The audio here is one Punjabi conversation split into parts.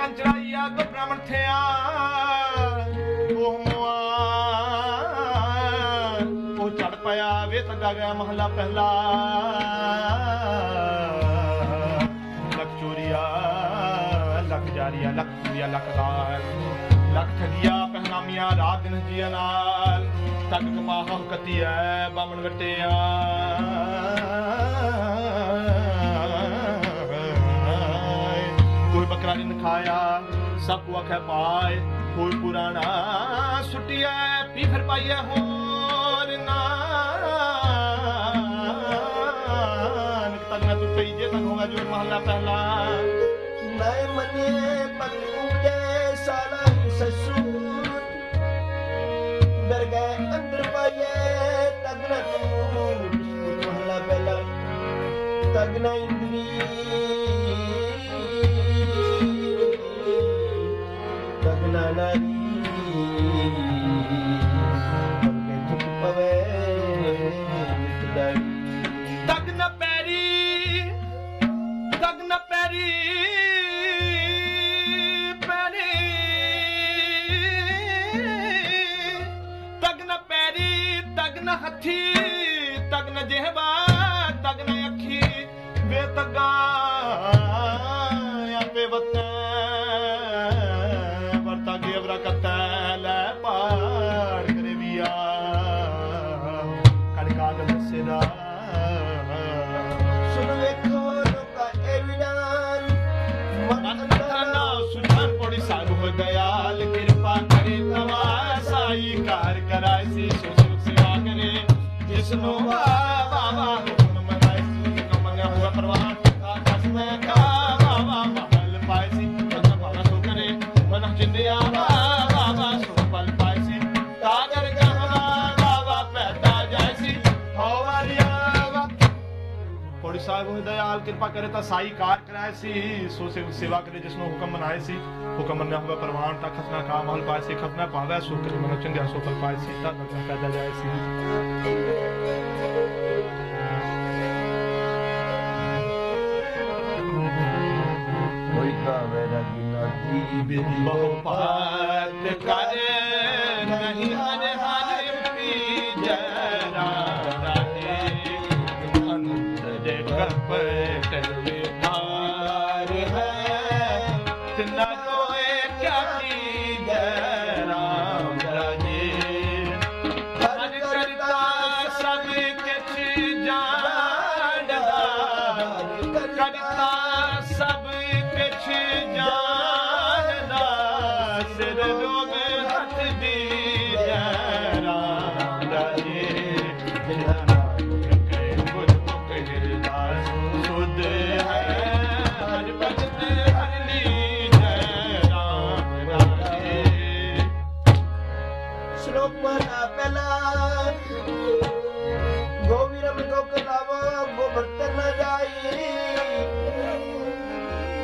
ਕੰਚਰਾਈਆ ਕੋ ਬ੍ਰਾਹਮਣ ਥਿਆ ਉਹ ਮੁਆ, ਉਹ ਚੜ ਪਿਆ ਵੇ ਤੱਗਾ ਗਿਆ ਮਹਲਾ ਪਹਿਲਾ। ਲੱਖ ਚੋਰੀਆ, ਲੱਖ ਜਾਰੀਆ, ਲੱਖ ਚੋਰੀਆ, ਲੱਖ ਲਾਲ ਲੱਖ ਠਗੀਆ, ਪਹਿਨਾਮੀਆਂ, ਰਾਤ ਦਿਨ ਜੀਆ ਨਾਲ। ਤੱਕ ਕਮਾਹ ਕਤੀਐ ਬਾਮਣ ਵਟਿਆ। ਬੱਕਰਾ ਨਹੀਂ ਖਾਇਆ ਸਭ ਕੋ ਅਖੇ ਪਾਏ, ਕੋਈ ਪੁਰਾਣਾ ਸੁਟਿਆ ਪੀ ਫਿਰ ਪਾਈਏ ਹੋਰ ਨਾਨਕ ਤੱਕ ਨਾ ਤੂੰ ਪਈ ਜੇ ਤੱਕ ਹੋਗਾ ਜੋ ਮਹੱਲਾ ਪਹਿਲਾ। ਮੈਂ ਮਨੇ ਪਤੂਜੇ ਸਾਲਾ ਸਸੂ। ਡਰ ਅੰਦਰ ਪਾਏ ਤਗਨ ਤੂੰ ਮਹਲਾ ਪਹਿਲਾ। ਤਗਨ ਇੰਦਰੀ। ਤਗਨ ਕਿਰਪਾ ਕਰੇ ਤਾਂ ਸਾਈ ਕਾਰ ਕਰਾਏ ਸੀ ਸੋ ਸੇਵਾ ਕਰੇ ਜਿਸ ਨੂੰ ਹੁਕਮ ਮਨਾਏ ਸੀ। ਹੁਕਮ ਮੰਨਿਆ ਹੋਇਆ ਪ੍ਰਵਾਨ ਤਾਂ ਖਸਨਾ ਕਾ ਮਹਲ ਪਾਏ ਸੀ ਖਸਨਾ ਪਾਵੇ ਸੋ ਕਰੇ ਮਨ ਚੰਗਿਆ ਸੋ ਫਲ ਪਾਏ ਸੀ ਤਾਂ ਨਗਰ ਪੈਦਾ ਜਾਏ ਸੀ। ਬਹੁ ਪਾਤ ਕਰ ਨਹੀਂ पर कर विधान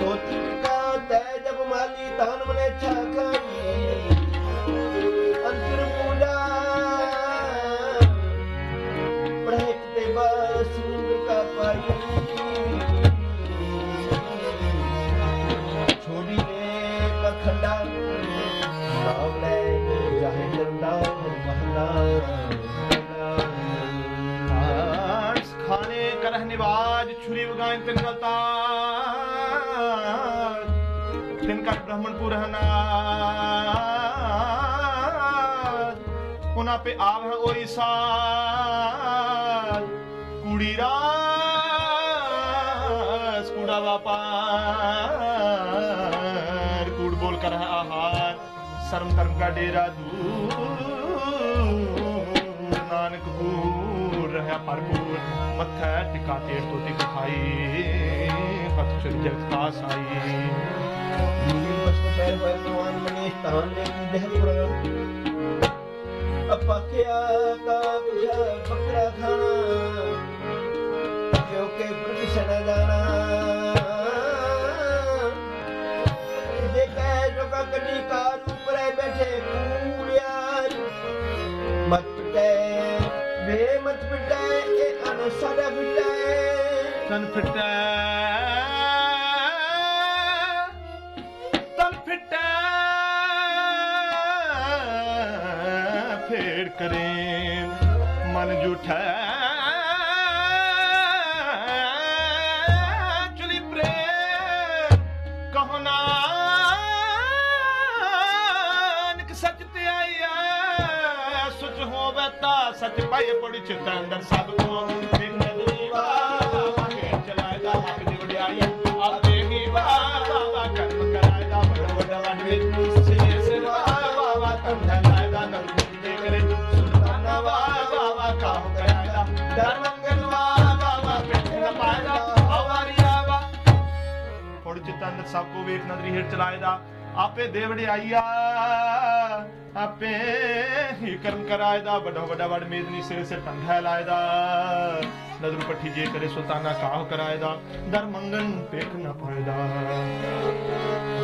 ਤੋਤੀ ਕਾ ਤੈ ਜਬ ਮਾਲੀ ਤਾਨ ਮਨੇ ਛਾਖਾਈ ਅੰਤਰ ਪੂਜਾ। ਪ੍ਰਹਿਕ ਤੇ ਬਸ ਕਾ ਪਾਈ ਛੋੜੀ ਨੇ ਪਖੰਡਾ ਨਾਮ ਜਾਹੇ ਜੰਦਾ ਮਹਲਾ। ਆਸ ਖਾਣੇ ਕਰਹ ਨਿਵਾਜ, ਛੁਰੀ ਵਗਾਇਨ ਤਿਨ ਗਲਤਾ ਬ੍ਰਹਮਣਪੁਰ ਹਨਾ ਉਹਨਾਂ ਪੇ ਆਵ ਹੈ ਓਈ ਸਾਲ ਕੁੜੀ ਰਾਸ ਕੁੜਾ ਵਾਪਾਰ ਕੁੜ ਬੋਲ ਕਰ ਹੈ ਆਹਾਰ ਸ਼ਰਮ ਕਰਮ ਦਾ ਡੇਰਾ ਦੂ ਨਾਨਕ ਹੂ ਹੈ ਭਰਪੂਰ, ਮੱਥੈ ਟਿਕਾ ਤੇਰ ਤੋਂ ਤੇ ਖਾਈ ਬਖਸ਼ਣ ਜਗ ਕਾ ਸਾਈ। ਨੀਲ ਵਸਤੂ ਪੈਰ ਪੈਰ ਨਵਾਨ ਮਨੀ ਨੇ ਕੀ ਦਹਿ ਪ੍ਰਣ ਅਪਾਖਿਆ ਤਾ ਬਕਰਾ ਖਾ ਫਿਟੈ ਤਲ ਫਿਟੈ। ਫੇੜ ਕਰੇ ਮਨ ਜੁਠੈ। ਚਲੀ ਪ੍ਰੇ, ਕਹੋ ਨਾਨਕ, ਸੱਚ ਤੇ ਆਇਆ ਸੁਚ ਹੋਵੇ ਤਾ ਸੱਚ ਪਾਈ ਪੜੀ ਚਿਤ ਅੰਦਰ ਸਭ ਕੋ ਫੋੜ ਸਭ ਕੋ ਵੇਖ ਨਦਰੀ ਹੇਠ ਚਲਾਇਦਾ ਆਪੇ ਦੇ ਵਡਿਆਈਆ, ਆਪੇ ਹੀ ਕਰਮ ਕਰਾਇਦਾ ਵੱਡਾ ਵੱਡਾ ਵਡ ਮੇਦਨੀ ਸਿਰ ਸੇ ਟੰਗਾ ਲਾਇਦਾ ਨਦਰ ਪੱਠੀ ਜੇ ਕਰੇ ਸੁਲਤਾਨਾ ਕਾਹ ਕਰਾਇਦਾ ਦਰ ਮੰਗਨ ਪੇਖ ਨਾ ਪਾਇਦਾ ਤੇਰਾ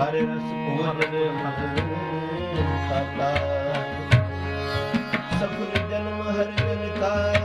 ਹਰ ਰਸ ਪੂਰਨ ਮਨ ਖਾਤਾ ਸਗੁਣ ਜਨਮ ਹਰ ਜਨ ਕਾ